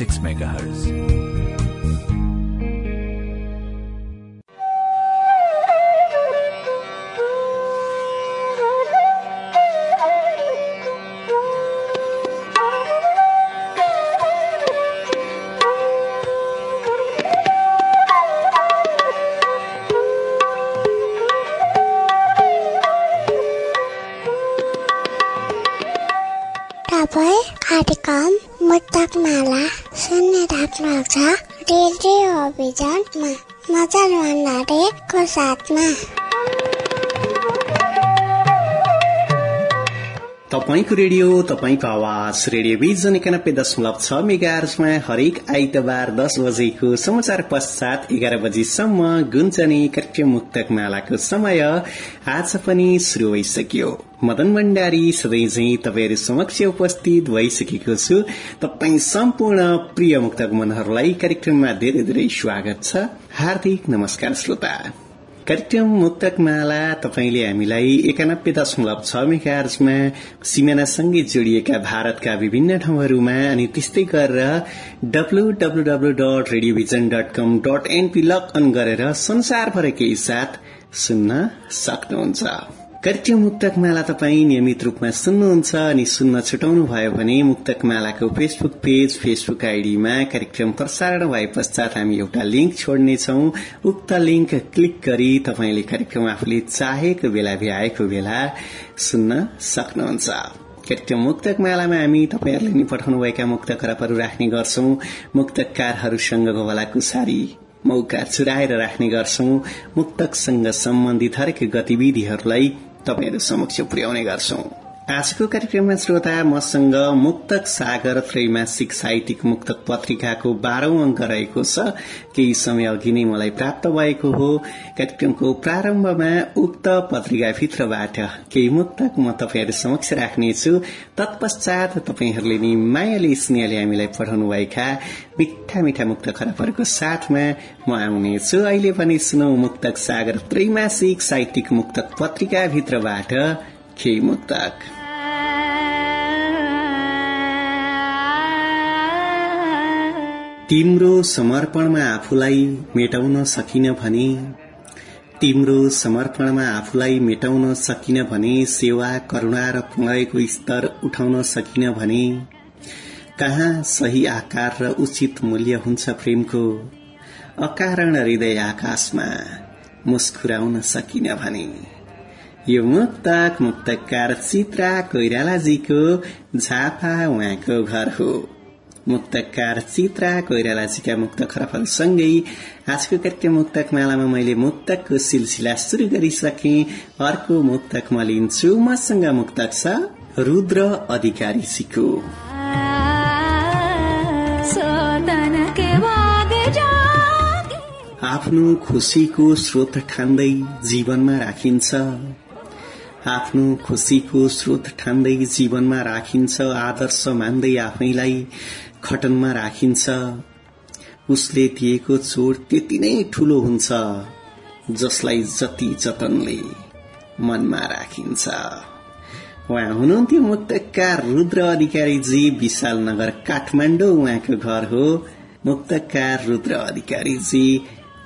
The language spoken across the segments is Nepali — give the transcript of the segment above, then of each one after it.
6 MHz. मदन भण्डारीको साथमा? तपाईँको रेडियो तपाईँको आवाज रेडियो भिजन एकानब्बे दशमलव छ मेगार्समा हरेक आइतबार दस बजेको समाचार पश्चात एघार बजीसम्म गुन्जने कार्यक्रम मुक्तक मालाको समय आज पनि शुरू भइसक्यो। मदन भण्डारी सधैँ तपाईँहरू समक्ष उपस्थित भइसकेको छु। तपाईँ सम्पूर्ण प्रिय मुक्तक मनहरूलाई कार्यक्रममा धेरै धेरै स्वागत छ। हार्दिक नमस्कार श्रोता। कार्यक्रम मुक्तक माला तपाईँले हामीलाई एकानब्बे दशमलव छ मेगार्समा सिमानासँगै जोडिएका भारतका विभिन्न ठाउँहरूमा अनि त्यस्तै गरेर डब्लूडब्लूडब्लू dot radio vision dot com dot np log in गरेर संसारभरकै साथ सुन्न सक्नुहुन्छ। कार्यक्रम मुक्तक माला तपाईँ नियमित रूपमा सुन्नुहुन्छ अनि सुन्न छुटाउनु भयो भने मुक्तक मालाको फेसबुक पेज फेसबुक आइडीमा कार्यक्रम प्रसारण भए पश्चात हामी एउटा लिंक छोड्नेछौ। उक्त लिंक क्लिक गरी तपाईँले कार्यक्रम आफूले चाहेको बेला भ्याएको बेला सुन्न सक्नुहुन्छ। कार्यक्रम मुक्तक मालामा हामी तपाईँहरूले नि पठाउनुभएका मुक्त खराबहरू राख्ने गर्छौं। मुक्तकारहरूसँगको होला कुसारी मौका चुराएर राख्ने गर्छौं। मुक्तकसँग सम्बन्धित हरेक गतिविधिहरूलाई तपाईँहरू समक्ष पुर्याउने गर्छौं आजको कार्यक्रममा श्रोता मसँग मुक्तक सागर त्रैमासिक साहित्यिक मुक्तक पत्रिकाको बाह्रौं अंक रहेको छ। केही समय अघि नै मलाई प्राप्त भएको हो। कार्यक्रमको प्रारम्भमा उक्त पत्रिकाभित्रबाट केही मुक्तक म तपाईँहरू समक्ष राख्नेछु। तत्पश्चात तपाईँहरूले नि मायाले स्नेहले हामीलाई पठाउनुभएका मिठा मिठा मुक्त खराबहरूको साथमा म आउनेछु। अहिले पनि सुनौ मुक्तक सागर त्रैमासिक साहित्यिक मुक्तक पत्रिकाभित्रबाट मुक्तक। तिम्रो समर्पणमा आफूलाई मेटाउन सकिन भने तिम्रो समर्पणमा आफूलाई मेटाउन सकिन भने सेवा करूणा र प्रणयको स्तर उठाउन सकिन भने कहाँ सही आकार र उचित मूल्य हुन्छ प्रेमको? अकारण हृदय आकाशमा मुस्कुराउन सकिन भने यो मुक्तक मुक्तकार चित्रा कोइरालाजीको झापा उहाँको घर हो। मुक्तकार चित्रा कोइरालाजीका मुक्त खरफलसँगै आजको कार्यक्रम मुक्तक मालामा मैले मुक्तकको सिलसिला शुरू गरिसके। अर्को मुक्तक म लिन्छु। मसँग मुक्तक छ रुद्र अधिकारीजीको आफ्नो खुसीको स्रोत ठान्दै जीवनमा राखिन्छ। आफ्नो खुशीको स्रोत ठान्दै जीवनमा राखिन्छ आदर्श मान्दै आफैलाई। खटनमा राखिन्छ। उसले दिएको चोट त्यति नै ठूलो हुन्छ जसलाई जति जतनले मनमा राखिन्छ। उहाँ हुनुहुन्थ्यो मुक्तकार रुद्र अधिकारीजी विशाल नगर काठमाडौँ। उहाँको घर हो मुक्तकार रुद्र अधिकारीजी।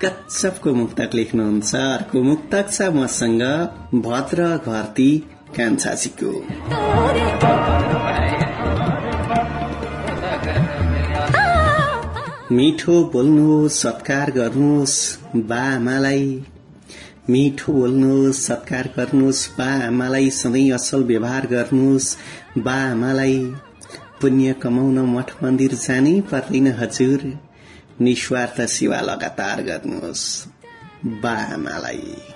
कच्छपको मुक्तक लेख्नुहुन्छ। अर्को मुक्तक छ मसँग भद्र घरती कान्छाजीको। मिठो बोल्नुहोस् सत्कार गर्नुहोस् बा आमालाई। मिठो बोल्नुहोस् सत्कार गर्नुहोस् बा आमालाई सधैँ असल व्यवहार गर्नुहोस् बा आमालाई। पुण्य कमाउन मठ मन्दिर जानै पर्दैन हजुर। निस्वार्थ सेवा लगातार गर्नुहोस् बामालाई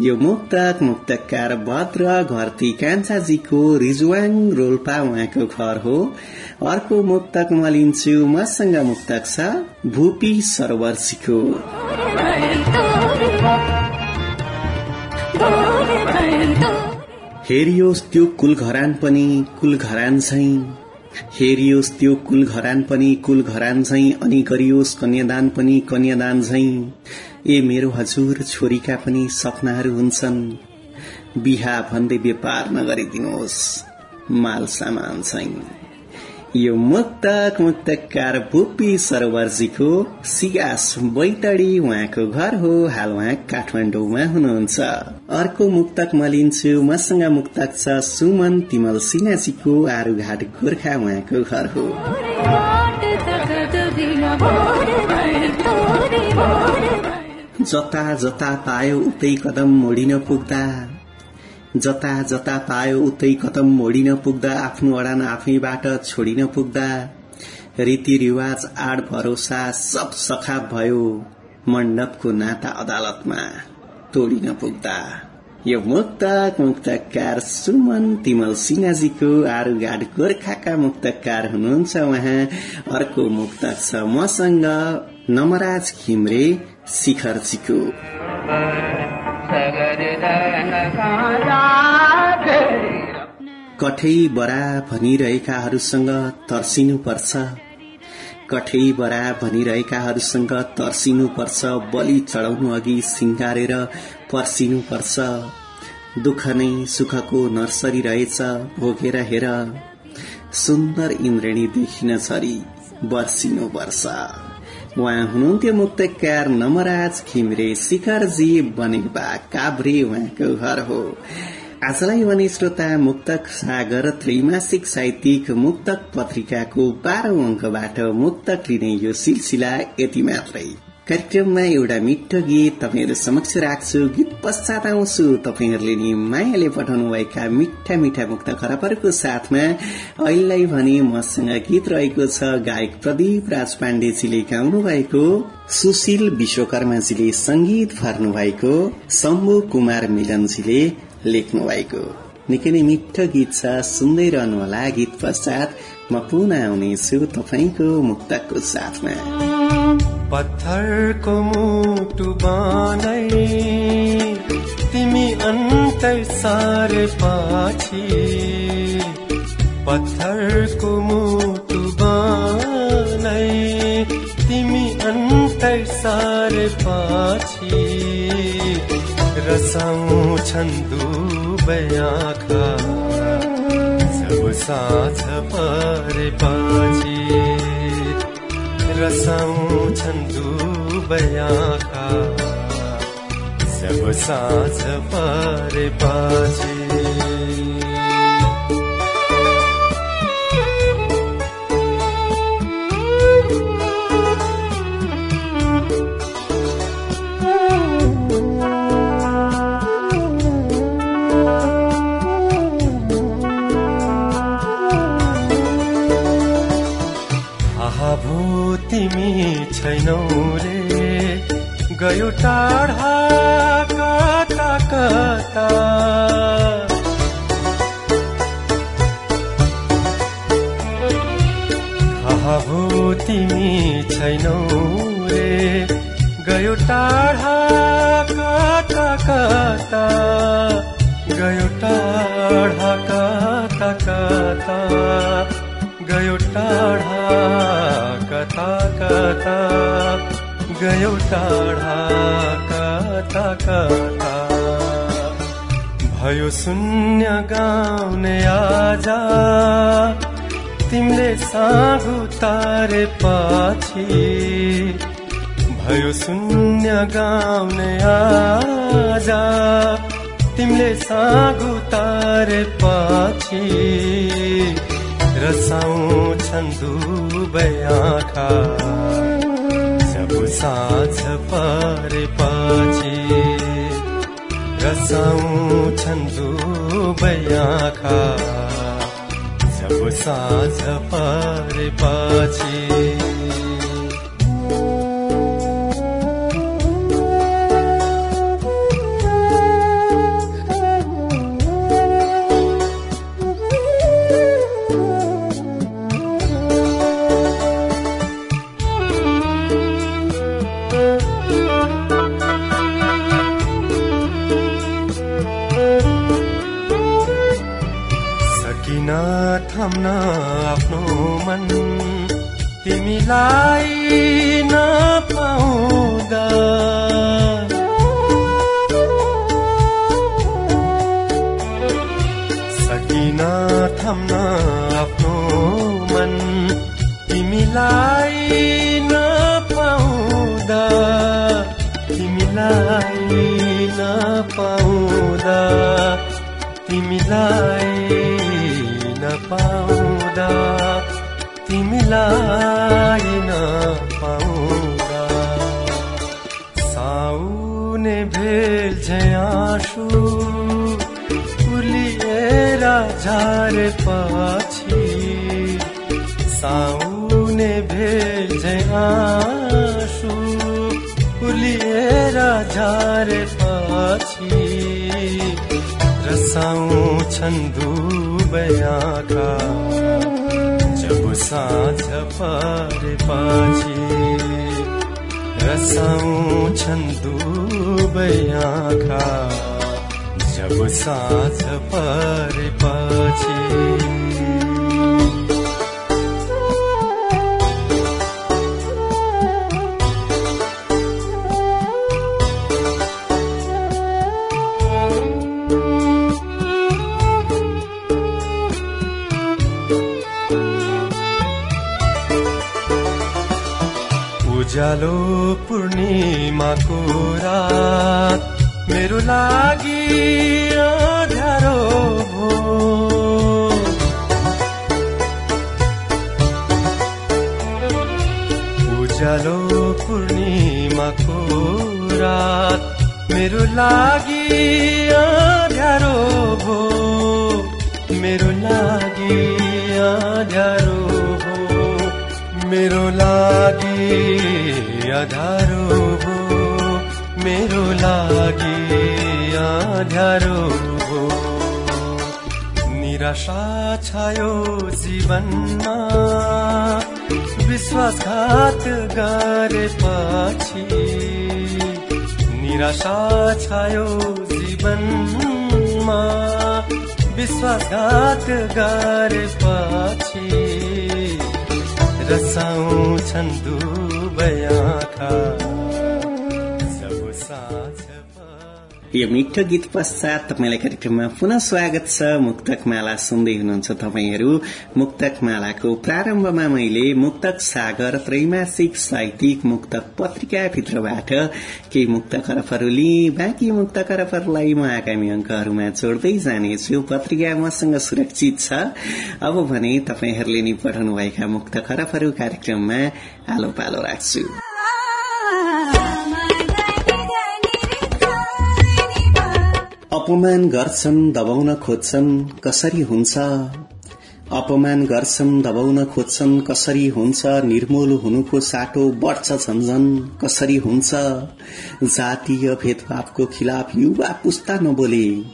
यो मुक्तक मुक्तकार भद्र घरती कान्छाजीको रिजुवाङ रोल्पा उहाँको घर हो। अर्को मुक्तक म लिन्छु मसँग मुक्तक छ भूपी सरोवरजीको हेरियोस् त्यो कुल घरान पनि कुल घरान झै हेरियोस् त्यो कुल घरान पनि कुल घरान झै अनि गरियोस् कन्यादान पनि कन्यादान झै। ए मेरो हजुर छोरीका पनि सपनाहरू हुन्छन्। बिहा भन्दै व्यापार नगरिदिनुहोस् माल सामान छैन यो मुक्तक मुक्तकार बुपी सरोवरजीको सिगास बैतडी उहाँको घर हो। हाल उहाँ काठमाडौँमा हुनुहुन्छ। अर्को मुक्तक म लिन्छु मसँग मुक्तक छ सुमन तिमल सिन्हाजीको आरुघाट गोर्खा उहाँको घर हो। जता जता पायो उतै कदम मोडिन पुग्दा जता जता पायो उतै कदम मोडिन पुग्दा आफ्नो अडान आफैबाट छोडिन पुग्दा। रीतिरिवाज आड भरोसा सब सखा भयो। मण्डपको नाता अदालतमा तोडिन पुग्दा। यो मुक्तक मुक्तकार सुमन तिमल सिन्हाजीको आरुगाड गोर्खाका मुक्तकार हुनुहुन्छ उहाँ। अर्को मुक्तक छ मसँग नमराज घिम्रे शिखरजीको। कठै बरा भनिरहेकाहरूसँग तर्सिनु पर्छ कठै बरा भनिरहेकाहरूसँग तर्सिनु पर्छ बलि चढाउनु अघि सिंगारेर पर्सिनु पर्छ दुःख नै सुखको नर्सरी रहेछ भोगेर हेर। सुन्दर इन्द्रेणी देखिन छरी बर्सिनु पर्छ उहाँ हुनुहुन्थ्यो मुक्तकार नमराज खिमरे शिखरजी बनेबा काभ्रे उहाँको घर हो आजलाई भने श्रोता मुक्तक सागर त्रैमासिक साहित्यिक मुक्तक पत्रिकाको बाह्रौं अङ्कबाट मुक्तक लिने यो सिलसिला यति मात्रै कार्यक्रममा एउटा मिठो गीत तपाईँहरू समक्ष राख्छु। गीत पश्चात आउँछु। तपाईँहरूले नि मायाले पठाउनु भएका मिठा मिठा मुक्त खराबहरूको साथमा अहिलेलाई भने मसँग गीत रहेको छ। गायक प्रदीप राज पाण्डेजीले गाउनु भएको सुशील विश्वकर्माजीले संगीत भर्नु भएको शम्भु कुमार मिलनजीले लेख्नु भएको निकै नै मिठो गीत छ। सुन्दै रहनुहोला गीत पश्चात म पुनः आउनेछु तपाईँको मुक्तको साथमा। पत्थरको मुटु बनाइ तिमी अन्तै सारे पछि। पत्थरको मुटु बनाइ तिमी अन्तै सारे पछि। रसाउँछन् दुबै आँखा। सब साँझ परे पछि। रसाउँछन् दुबै आँखा सब साँझ परेपछि छैनौ रे। गयो टाढा कता कता हो तिमी छैनौ रे। गयो टाढा कता कता गयो टाढा कता कता गयो टाढा गयो टाढा भयो शून्य गाउने आजा तिमीले सागु तारे पछि। भयो शून्य गाउने आजा तिमीले सागु तारे पछि। रसाउँछन् दुबै आँखा। सब साँझ परेपछि रसाउँछन् दुबै आँखा। सब साँझ परेपछि तिमीलाई झारे पछि साउने भेल आँसु फुलिएर झारे पछि रसाउँछन् दुबै आँखा जब साँझ परेपछि रसाउँछन् दुबै आँखा जब साँझ परेपछि you. छायो जीवनमा विश्वासघात गरेपछि रसाउँछन् दुबै आँखा। यो मिठो गीत पश्चात तपाईँलाई कार्यक्रममा पुनः स्वागत छ। मुक्तक माला सुन्दै हुनुहुन्छ तपाईँहरू। मुक्तक मालाको प्रारम्भमा मैले मुक्तक सागर त्रैमासिक साहित्यिक मुक्तक पत्रिकाभित्रबाट केही मुक्त करफहरू लिएँ बाँकी मुक्त करफहरूलाई म आगामी अङ्कहरूमा जोड्दै जानेछु। पत्रिका मसँग सुरक्षित छ। अब भने तपाईँहरूले नि पठाउनुभएका मुक्त करफहरू कार्यक्रममा आलो पालो राख्छु। अपमान गर्छन् दबाउन खोज्छन् कसरी हुन्छ? अपमान गर्छन् दबाउन खोज्छन् कसरी हुन्छ? निर्मूल हुनुको साटो बढ्छ झन्झन कसरी हुन्छ? जातीय भेदभावको खिलाफ युवा पुस्ता नबोले।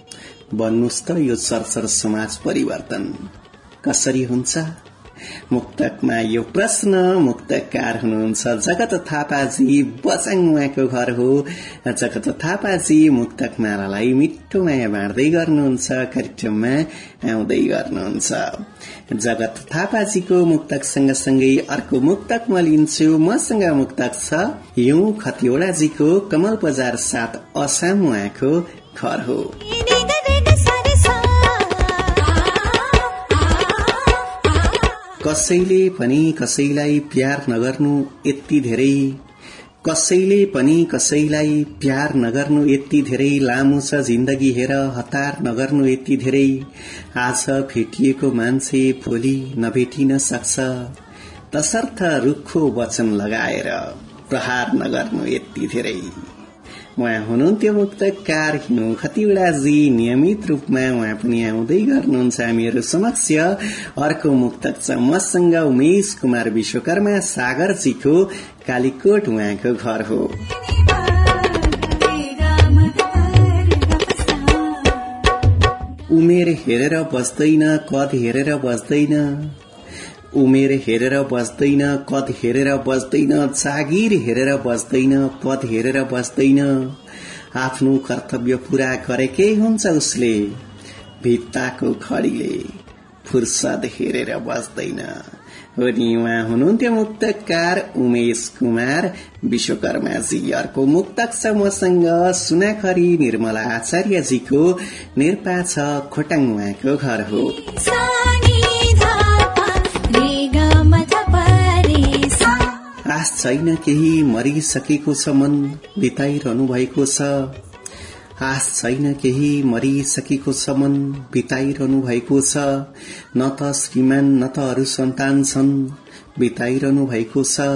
भन्नुहोस् त यो चरचर समाज परिवर्तन। कसरी हुन्छ? मुक्तकमा यो प्रश्न मुक्तकार हुनुहुन्छ। जगत थापाजी बचाङ उहाँको घर हो। जगत थापाजी मुक्तक मालालाई मिठो माया बाँड्दै गर्नुहुन्छ कार्यक्रममा आउँदै गर्नुहुन्छ। जगत थापाजीको मुक्तक सँगसँगै अर्को मुक्तक म लिन्छु। मसँग मुक्तक छ यौं खतिवड़ाजीको कमल बजार साथ असाम उहाँको घर हो। कसैले पनि कसैलाई प्यार नगर्नु यति धेरै कसैले पनि कसैलाई प्यार नगर्नु यति धेरै लामो छ जिन्दगी हेर हतार नगर्नु यति धेरै। आज भेटिएको मान्छे भोलि नभेटिन सक्छ। तसर्थ रुखो वचन लगाएर प्रहार नगर्नु यति धेरै। उहाँ हुनुहुन्थ्यो मुक्तकार हिनु खतिवड़ाजी नियमित रूपमा उहाँ पनि आउँदै गर्नुहुन्छ। हामीहरू समक्ष अर्को मुक्तक छ। मसँग उमेश कुमार विश्वकर्मा सागरजीको कालीकोट उहाँको घर हो। उमेर हेरेर बस्दैन कद हेरेर बस्दैन। उमेर हेरेर बस्दैन कद हेरेर बस्दैन जागिर हेरेर बस्दैन पद हेरेर बस्दैन। आफ्नो कर्तव्य पूरा गरेकै हुन्छ उसले। भित्ताको खडीले फुर्सद हेरेर बस्दैन। अनि उहाँ हुनुहुन्थ्यो मुक्तकार उमेश कुमार। विश्वकर्माजी अर्को मुक्तक छ मसँग सुनाखरी निर्मला आचार्यजीको निर्पा छ खोटाङ उहाँको घर हो। छैन केही मरिसकेको छ मन बिताइरहनु भएको छ। आश छैन केही मरिसकेको छ मन बिताइरहनु भएको छ। न त श्रीमान न त अरू सन्तान छन् बिताइरहनु भएको छ।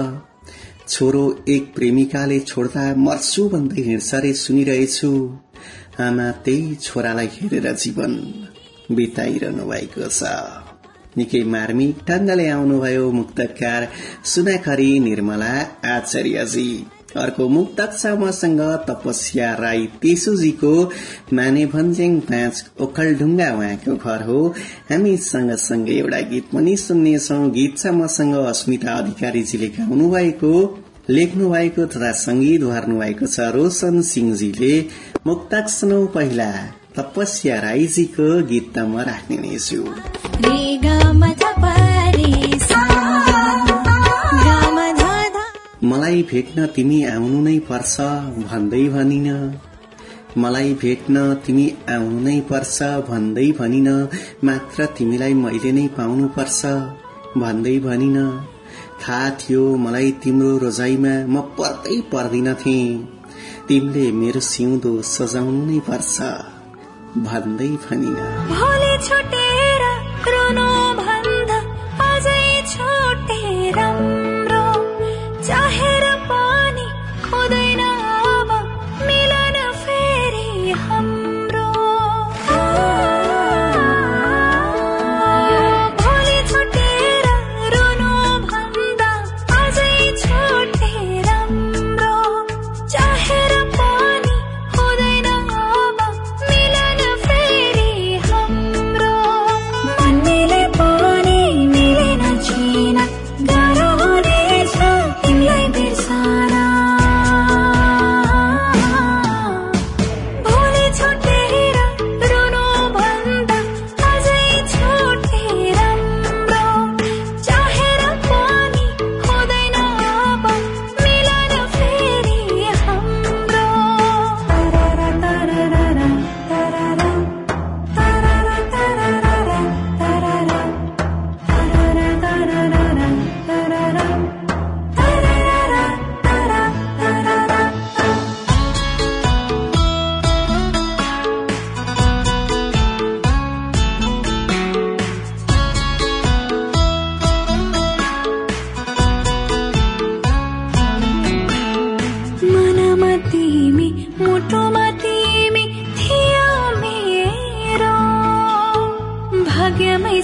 छोरो एक प्रेमिकाले छोड्दा मर्छु भन्दै हिँड्छ रे सुनिरहेछु। आमा त्यही छोरालाई हेरेर जीवन बिताइरहनु भएको छ। निकै मार्मिक ढंगले आउनुभयो मुक्तकार सुनाखरी निर्मला आचार्यजी। अर्को मुक्तक छ मसँग तपस्या राई तेसुजीको माने भन्ज्याङ पाँच ओखलढुङ्गा उहाँको घर हो। हामी सँगसँगै एउटा गीत पनि सुन्नेछौ। गीत छ मसँग अस्मिता अधिकारीजीले गाउनु भएको लेख्नु भएको तथा संगीत भर्नु भएको छ रोशन सिंहजीले। मुक्तक सुनौ पहिला तपस्या राईजीको गीत त म राख्ने नै छु। मलाई भेट्न तिमी आउनु नै पर्छ भन्दै भनिन। मलाई भेट्न तिमी आउनु नै पर्छ भन्दै भनिन। मात्र तिमीलाई मैले नै पाउनु पर्छ भन्दै भनिन। थाहा थियो मलाई तिम्रो रोजाइमा म पर्दै पर्दिन थिए तिमीले मेरो सिउँदो सजाउनु नै पर्छ भन्दै भनिन।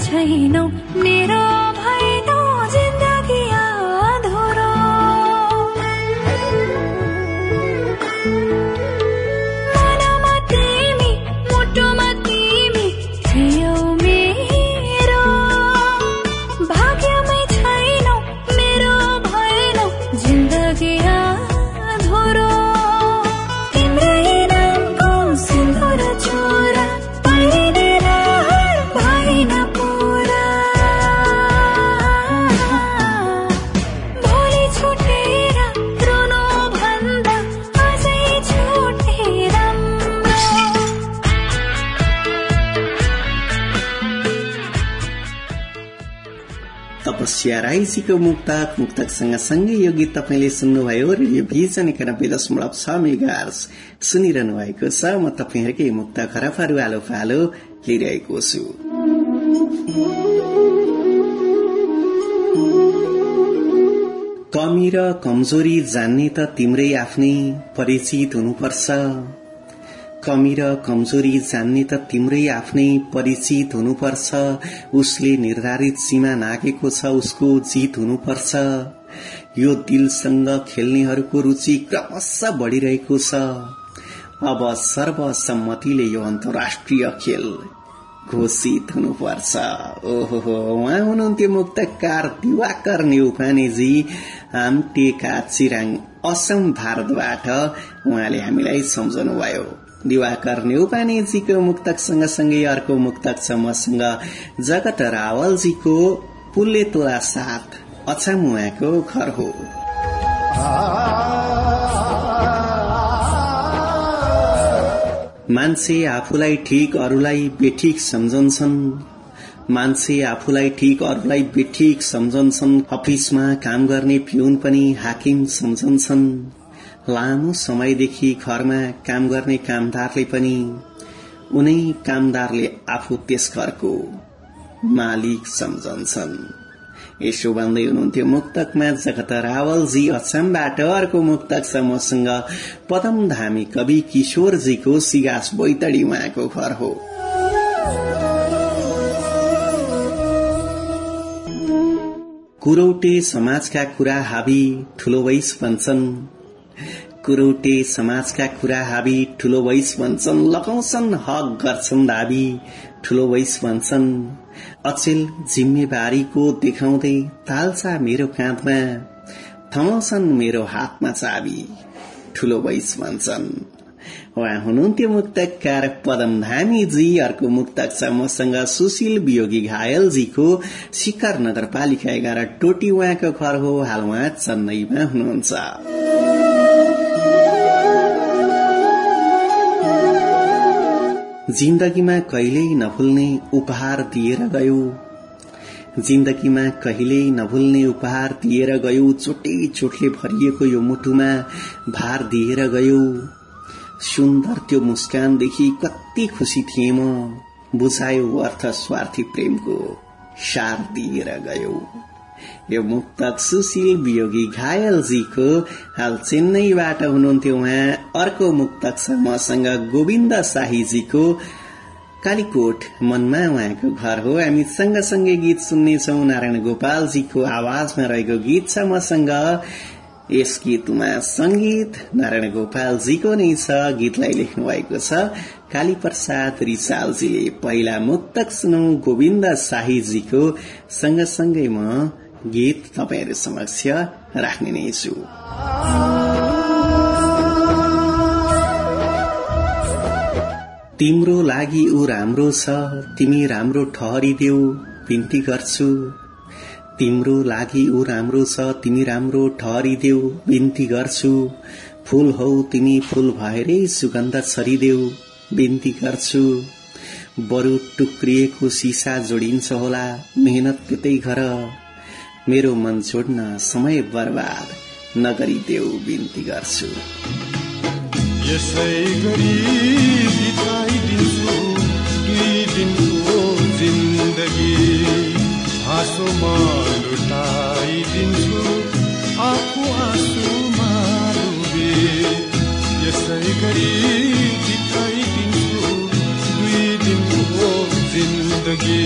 छैनौ निरा राईजीको मुक्तक मुक्तकसँग सँगै यो गीत तपाईँले सुन्नुभयो रेडियो भिजन एकानब्बे दशमलव छ मेगार्स सुनिरहनु भएको छ म तपाईँहरूकै मुक्त खराबहरू आलो फालो लिइरहेको छु कमी र कमजोरी जान्ने त तिम्रै आफ्नै परिचित हुनुपर्छ कमी र कमजोरी जान्ने त तिम्रै आफ्नै परिचित हुनुपर्छ। उसले निर्धारित सीमा नागेको छ उसको जित हुनुपर्छ। यो दिलसँग खेल्नेहरूको रुचि क्रमशः बढ़िरहेको छ। अब सर्वसम्मतिले यो अन्तर्राष्ट्रिय खेल घोषित हुनुपर्छ। ओहो उहाँ हुनुहुन्थ्यो मुक्तकार दिवाकर नेउपानेजी आमटेका चिराङ असम भारतबाट उहाँले हामीलाई सम्झनु भयो दिवाकर नेउपानेजीको मुक्तक सँगसँगै अर्को मुक्तक छ मसँग जगत रावलजीको पुल्ले तोला साथ अछामुवाको घर हो। मान्छे आफूलाई ठिक अरूलाई बेठिक सम्झन्छन्। मान्छे आफूलाई ठिक अरूलाई बेठिक सम्झन्छन्। अफिसमा काम गर्ने पिउन पनि हाकिम सम्झन्छन्। लामो समयदेखि घरमा काम गर्ने कामदारले पनि उनै कामदारले आफू त्यस घरको मालिक सम्झन्छन्। यसो भन्दै हुनुहुन्थ्यो मुक्तकमा जगत रावलजी अछामबाट। अर्को मुक्तक छ मसँग पदम धामी कवि किशोरजीको सिगास बैतडी उहाँको घर हो। कुरौटे समाजका कुरा हाबी ठूलो वैस भन्छन् कुरौटे समाजका कुरा हाबी ठूलो वैस भन्छन् लगाउँछन् हक गर्छन् दाबी। ठूलो वैस भन्छन् अचेल जिम्मेवारीको देखाउँदै तालसा मेरो काँधमा थमाउँछन् मेरो हातमा चाबी। ठूलो वैस भन्छन्। उहाँ हुनुहुन्थ्यो मुक्तकार पदम धामीजी अर्को मुक्तक छ मसँग सुशील वियोगी घायलजीको शिखर नगरपालिका एघार टोटी उहाँको घर हो हाल उहाँ चेन्नईमा हुनुहुन्छ जिन्दगीमा कहिल्यै नभुल्ने उपहार दिएर गयो जिन्दगीमा कहिल्यै नभुल्ने उपहार दिएर गयो चोटे चोटले भरिएको यो मुटुमा भार दिएर गयो सुन्दर त्यो मुस्कानदेखि कति खुसी थिए म। बुझायो अर्थ स्वार्थी प्रेमको सार दिएर गयो। यो मुक्तक सुशील वियोगी घायलजीको हाल चेन्नईबाट हुनुहुन्थ्यो उहाँ। अर्को मुक्तक मसँग गोविन्द शाहीजीको कालीकोट मनमा उहाँको घर हो। हामी सँगसँगै गीत सुन्नेछौ। नारायण गोपालजीको आवाजमा रहेको गीत छ मसँग। यस गीतमा संगीत नारायण गोपालजीको नै छ गीतलाई लेख्नु भएको छ। काली प्रसाद रिसालजीले पहिला मुक्तक सुनौ गोविन्द शाहीजीको। सँगसँगै म गीत तपाईँहरू समक्ष राख्ने नै छु। तिम्रो लागि ऊ राम्रो छ तिमी राम्रो ठहरिदेऊ बिन्ती गर्छु। तिम्रो लागि ऊ राम्रो छ तिमी राम्रो ठहरिदेऊ बिन्ती गर्छु। फूल हौ तिमी फूल भएरै सुगन्ध छरिदेऊ बिन्ती गर्छु। बरु टुक्रिएको सिसा जोडिन्छ होला मेहनत त्यतै घर मेरो मन छोड्न समय बर्बाद नगरिदेऊ बिन्ती गर्छु। यसै गरी लुटाइदिन्छु। आफू आँसुमा डुबे यसै गरी बिताइदिन्छु। दुई दिनको जिन्दगी।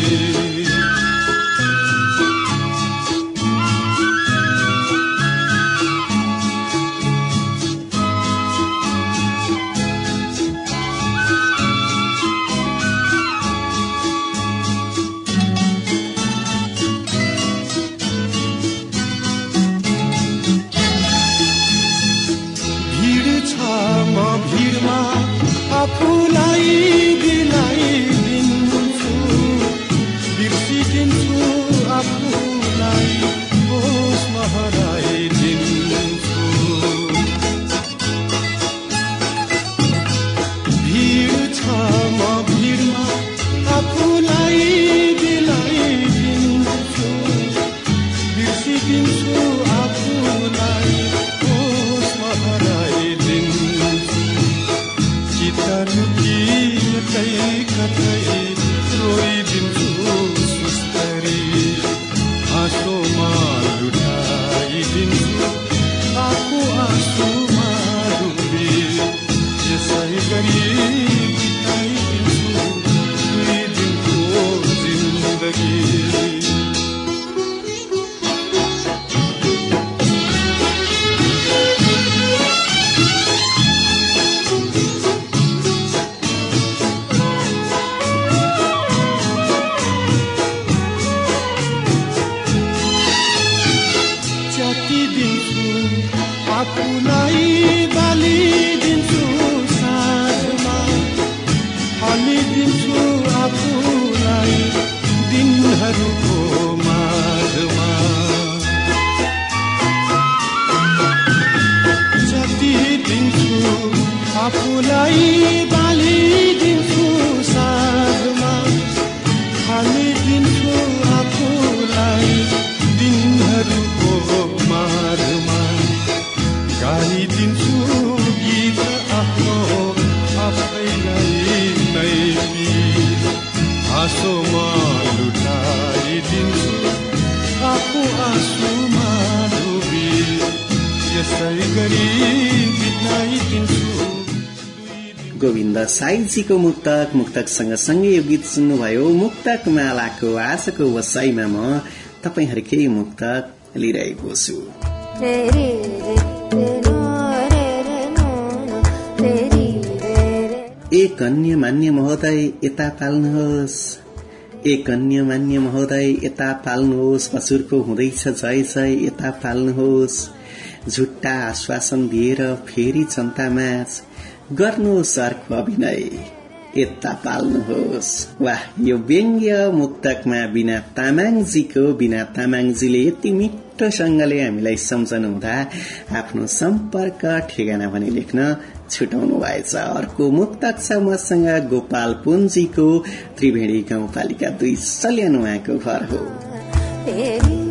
आफूलाई बालिदिन्छु गोविन्द साईजीको मुक्तक मुक्तक सँगसँगै यो गीत सुन्नुभयो। मुक्तक मालाको आजको वसाईमा म तपाईँहरूकै मुक्तक लिइरहेको छु। ए कन्या मान्य महोदय यता पाल्नुहोस्। ए कन्या मान्य महोदय यता पाल्नुहोस्। हजुरको हुँदैछ जय जय यता पाल्नुहोस्। झुट्टा आश्वासन दिएर फेरि जनतामाझ। गर्नुहोस् अर्को अभिनय। यता पाल्नुहोस्। वाह यो व्यङ्ग्य मुक्तकमा बिना तामाङजीको बिना तामाङजीले यति मिठोसँगले हामीलाई सम्झनु हुँदा आफ्नो सम्पर्क ठेगाना पनि लेख्न छुटाउनु भएछ। अर्को मुक्तक छ मसँग गोपाल पुन्जीको त्रिवेणी गाउँपालिका दुई सल्यान उहाँको घर हो।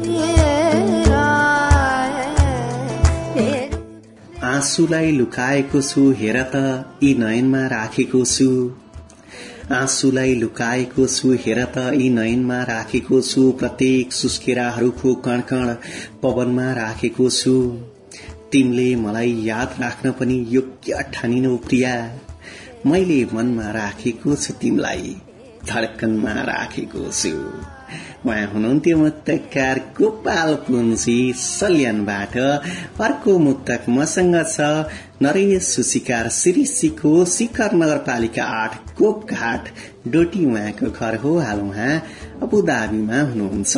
आँसुलाई लुकाएको छु हेर त यी नयनमा राखेको छु। आँसुलाई लुकाएको छु हेर त यी नयनमा राखेको छु। प्रत्येक सुस्केराहरूको कणकण पवनमा राखेको छु। तिमीले मलाई याद राख्न पनि योग्य ठानिनौ प्रिया। मैले मनमा राखेको छु तिमीलाई धडकनमा राखेको छु। उहाँ हुनुहुन्थ्यो मुक्तकार गोपाल पुन्जी सल्यानबाट। अर्को मुक्तक मसँग छ नरेश सुशिकार श्रीसीको शिखर नगरपालिका आठ कोपघाट डोटी उहाँको घर हो हाल उहाँ अबुधाबीमा हुनुहुन्छ।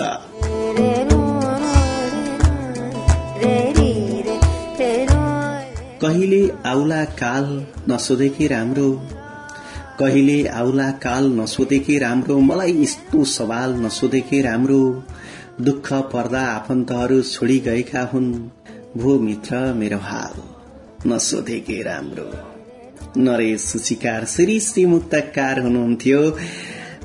कहिले आउला काल नसोधेकै राम्रो कहिले आउला काल नसोधेकै राम्रो मलाई यस्तो सवाल नसोधेकै राम्रो। दुःख पर्दा आफन्तहरू छोडी गएका हुन्। भो मित्र मेरो हाल नसोधेकै राम्रो। नरेश सुचिकार श्री श्री मुक्तकार हुनुहुन्थ्यो।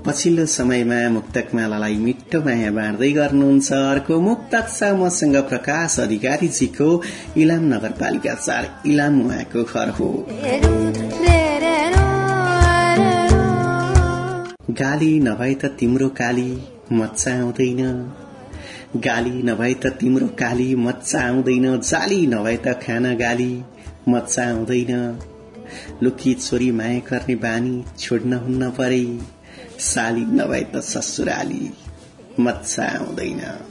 पछिल्लो समयमा मुक्तकमालालाई मिठो माया बाँड्दै गर्नुहुन्छ। अर्को मुक्तक छ मसँग प्रकाश अधिकारीजीको इलाम नगरपालिका चार इलाम उहाँको घर हो। गाली नभए त तिम्रो काली मच्चा आउँदैन गाली नभए त तिम्रो काली मच्चा आउँदैन जाली नभए त खाना गाली मच्चा आउँदैन लुकी छोरी माया गर्ने बानी छोड्न हुन्न परे। साली नभए त ससुराली मच्चा आउँदैन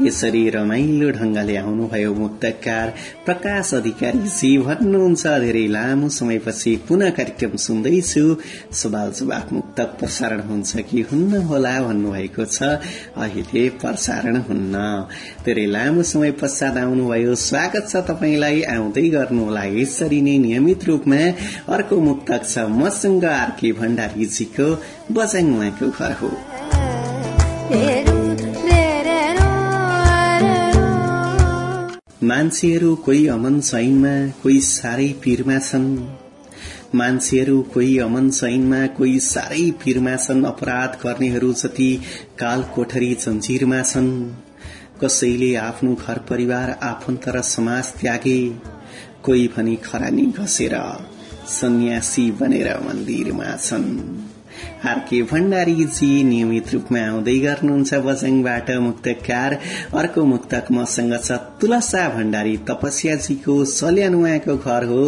यसरी रमाइलो ढंगले आउनुभयो मुक्तकार। प्रकाश अधिकारीजी भन्नुहुन्छ धेरै लामो समयपछि पुनः कार्यक्रम सुन्दैछु। सवाल जवाफ मुक्तक प्रसारण हुन्छ कि हुन्न होला भन्नुभएको छ। अहिले प्रसारण हुन्न। धेरै लामो समय पश्चात आउनुभयो। स्वागत छ तपाईँलाई। आउँदै गर्नुहोला यसरी नै नियमित रूपमा। अर्को मुक्तक छ मसँग आरके भण्डारीजीको बजाङ उहाँको घर हो। मान्छेहरू कोही अमन सैनमा कोही साह्रै पिरमा छन्। मान्छेहरू कोही अमन सैनमा कोही साह्रै पिरमा छन्। अपराध गर्नेहरू जति काल कोठरी जन्जिरमा छन्। कसैले आफ्नो घर परिवार आफन्त र समाज त्यागे। कोही भनी खरानी घसेर सन्यासी बनेर मन्दिरमा छन्। आरके भण्डारीजी नियमित रूपमा आउँदै गर्नुहुन्छ बजङबाट मुक्तकार। अर्को मुक्तक मसँग छ तुलसा भण्डारी तपस्याजीको सल्यान घर हो।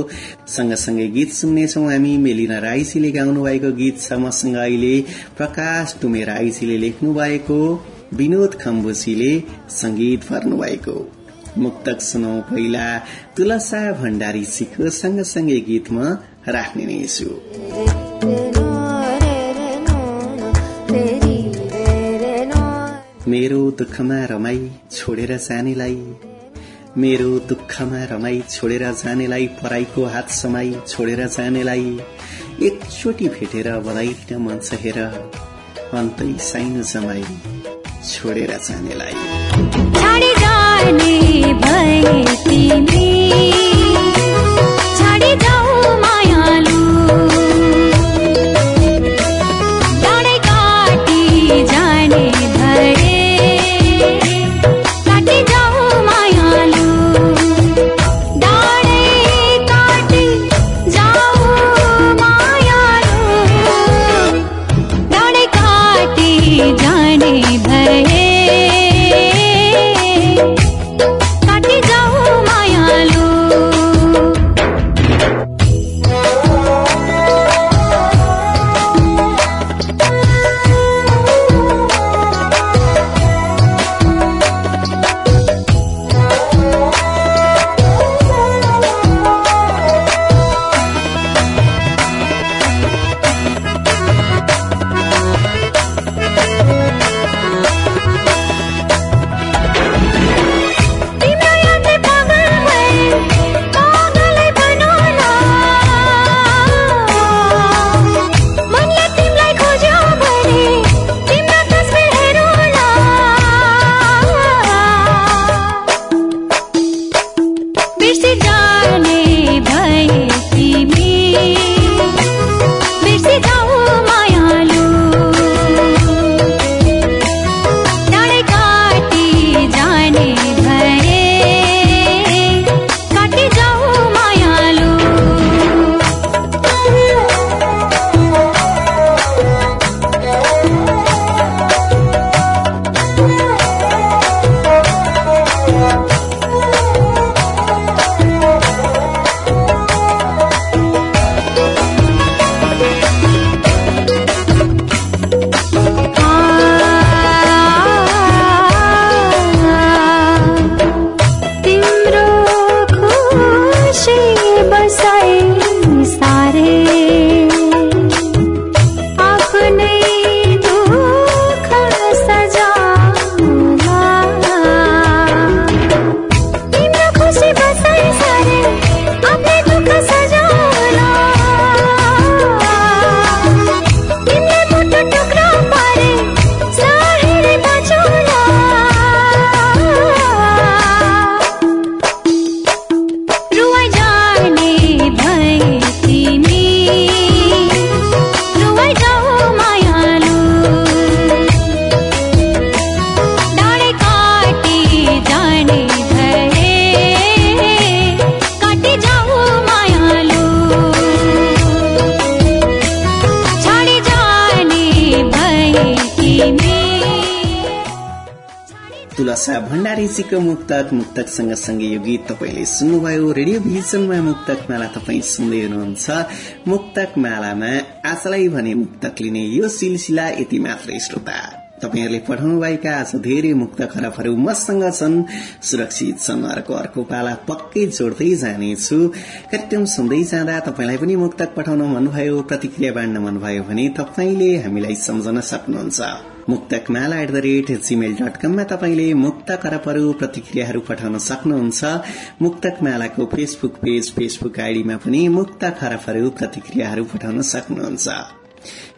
सँगसँगै गीत सुन्नेछौ हामी। मेलिना राईजीले गाउनु भएको गीत छ मसँग अहिले। प्रकाश टुमे राईजीले लेख्नु भएको विनोद खम्बुजीले संगीत भर्नु भएको मुक्तक सुनौ पहिला तुलसा भण्डारीजीको सँगसँगै गीत म राख्ने नै मेरो दुःखमा रमाई छोडेर जानेलाई। मेरो दुःखमा रमाई छोडेर जानेलाई पराईको हात समाई छोडेर जानेलाई। एकचोटि भेटेर बधाई दिन मन छ हेर अन्तै साइनो जमाई छोडेर जानेलाई। भण्डारीजीको मुक्तक मुक्तक सँगसँगै यो गीत तपाईँले सुन्नुभयो। रेडियो भिजनमा मुक्तक माला तपाईँ सुन्दै हुनुहुन्छ। मुक्तक मालामा आजलाई भने मुक्तक लिने यो सिलसिला यति मात्रै श्रोता। तपाईँहरूले पठाउनुभएका आज धेरै मुक्त खराबहरू मसँग छन्। सुरक्षित छन् अर्को अर्को पाला पक्कै जोड्दै जानेछु। कार्यक्रम सुन्दै जाँदा तपाईँलाई पनि मुक्तक पठाउन मनभयो प्रतिक्रिया बाँड्न मनभयो भने तपाईँले हामीलाई सम्झन सक्नुहुन्छ। Muktakmala at the rate Gmail dot कममा तपाईँले मुक्त खराबहरू प्रतिक्रियाहरू पठाउन सक्नुहुन्छ। मुक्तकमालाको फेसबुक पेज फेसबुक आइडीमा पनि मुक्त खराबहरू प्रतिक्रियाहरू पठाउन सक्नुहुन्छ।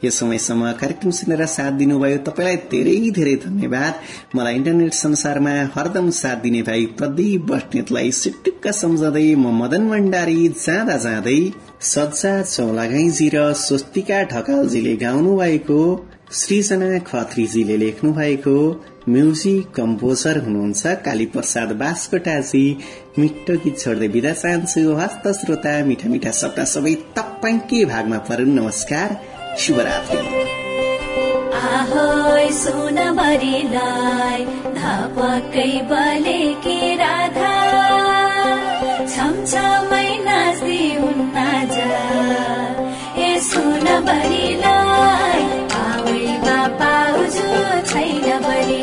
यो समयसम्म कार्यक्रम सुनेर साथ दिनुभयो तपाईँलाई धेरै धेरै धन्यवाद। मलाई इन्टरनेट संसारमा हरदम साथ दिने भाइ प्रदीप बस्नेतलाई सिटुक्क सम्झँदै म मदन भण्डारी जाँदा जाँदै सज्जा चौलागाईजी र स्वस्तिका ढकालजीले गाउनु भएको सृजना खत्रीजीले लेख्नु भएको म्युजिक कम्पोजर हुनुहुन्छ काली प्रसाद बास्कोटाजी। मिठो गीत छोड्दै बिदा चाहन्छु। हस्त श्रोता मिठा मिठा सपना सबै तपाईँकै भागमा परुन्। नमस्कार शुभरात्री। सुन ಹೈನವರೇ